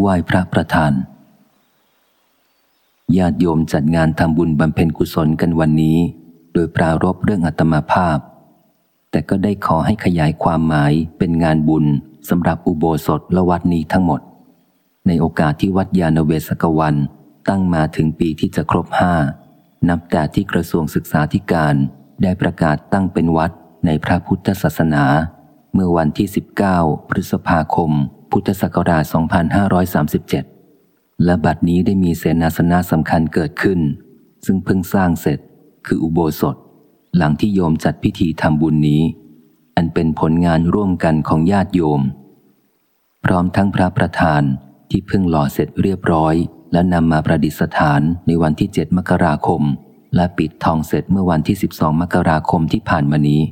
ไหว้พระประธาน ญาติโยมจัดงานทำบุญบำเพ็ญกุศลกันวันนี้ โดยปรารบเรื่องอัตมาภาพ แต่ก็ได้ขอให้ขยายความหมายเป็นงานบุญสำหรับอุโบสถและวัดนี้ทั้งหมด ในโอกาสที่วัดยาณเวศกวันตั้งมาถึงปีที่จะครบห้านับแต่ที่กระทรวงศึกษาธิการได้ประกาศตั้งเป็นวัดในพระพุทธศาสนา เมื่อวันที่ 19 พฤษภาคม พุทธศักราช 2537 และบัดนี้ได้มีเสนาสนะสำคัญเกิดขึ้น ซึ่งเพิ่งสร้างเสร็จคืออุโบสถ หลังที่โยมจัดพิธีทำบุญนี้ อันเป็นผลงานร่วมกันของญาติโยม พร้อมทั้งพระประธานที่เพิ่งหล่อเสร็จเรียบร้อย และนำมาประดิษฐานในวันที่ 7 มกราคม และปิดทองเสร็จเมื่อวันที่ 12 มกราคมที่ผ่านมานี้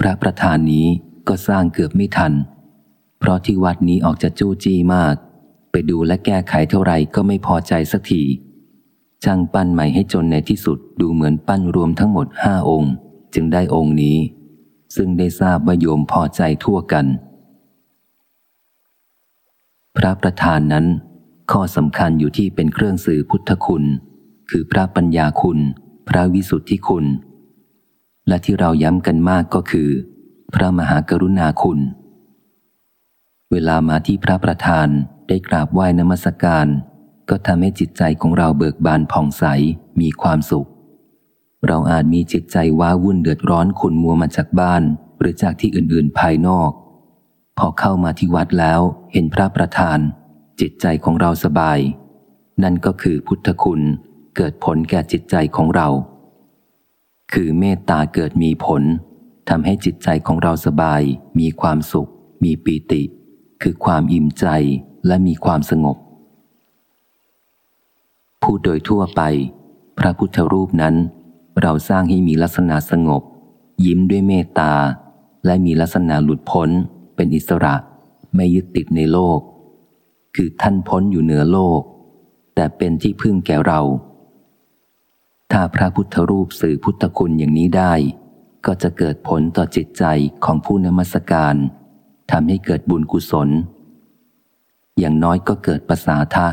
พระประธานนี้ก็สร้างเกือบไม่ทัน เพราะที่วัดนี้ออกจะจู้จี้มาก ไปดูและแก้ไขเท่าไหร่ก็ไม่พอใจสักทีช่างปั้นใหม่ให้จนในที่สุดดูเหมือนปั้นรวมทั้งหมดห้าองค์ จึงได้องค์นี้ ซึ่งได้ทราบว่าโยมพอใจทั่วกัน พระประธานนั้น ข้อสำคัญอยู่ที่เป็นเครื่องสื่อพุทธคุณ คือพระปัญญาคุณ พระวิสุทธิคุณ และที่เราย้ำกันมากก็คือ พระมหากรุณาคุณ เวลามาที่พระประธานได้กราบไหว้นมัสการ ก็ทำให้จิตใจของเราเบิกบานผ่องใสมีความสุข เราอาจมีจิตใจว้าวุ่นเดือดร้อนขุนมัวมาจากบ้าน หรือจากที่อื่นๆภายนอก พอเข้ามาที่วัดแล้วเห็นพระประธาน จิตใจของเราสบาย นั่นก็คือพุทธคุณเกิดผลแก่จิตใจของเรา คือเมตตาเกิดมีผลทำให้จิตใจของเราสบาย มีความสุข มีปีติ คือความอิ่มใจและมีความสงบ พูดโดยทั่วไป พระพุทธรูปนั้น เราสร้างให้มีลักษณะสงบ ยิ้มด้วยเมตตา และมีลักษณะหลุดพ้น เป็นอิสระ ไม่ยึดติดในโลก คือท่านพ้นอยู่เหนือโลก แต่เป็นที่พึ่งแก่เรา ถ้าพระพุทธรูปสื่อพุทธคุณอย่างนี้ได้ ก็จะเกิดผลต่อจิตใจของผู้นมัสการ ทำให้เกิดบุญกุศล อย่างน้อยก็เกิดภาษาทะ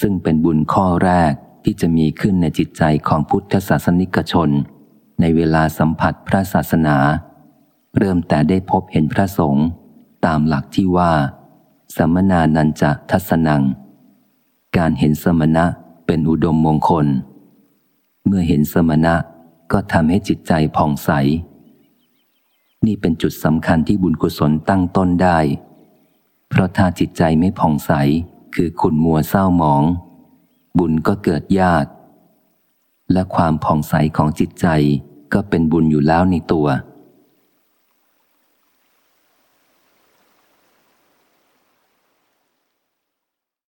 ซึ่งเป็นบุญข้อแรกที่จะมีขึ้นในจิตใจของพุทธศาสนิกชน ในเวลาสัมผัสพระศาสนา เริ่มแต่ได้พบเห็นพระสงฆ์ตามหลักที่ว่าสมนานันจะทัศนัง การเห็นสมณะเป็นอุดมมงคล เมื่อเห็นสมณะก็ทำให้จิตใจผ่องใส นี่เป็นจุดสำคัญที่บุญกุศลตั้งต้นได้ เพราะถ้าจิตใจไม่ผ่องใสคือขุนมัวเศร้าหมอง บุญก็เกิดยาก และความผ่องใสของจิตใจก็เป็นบุญอยู่แล้วในตัว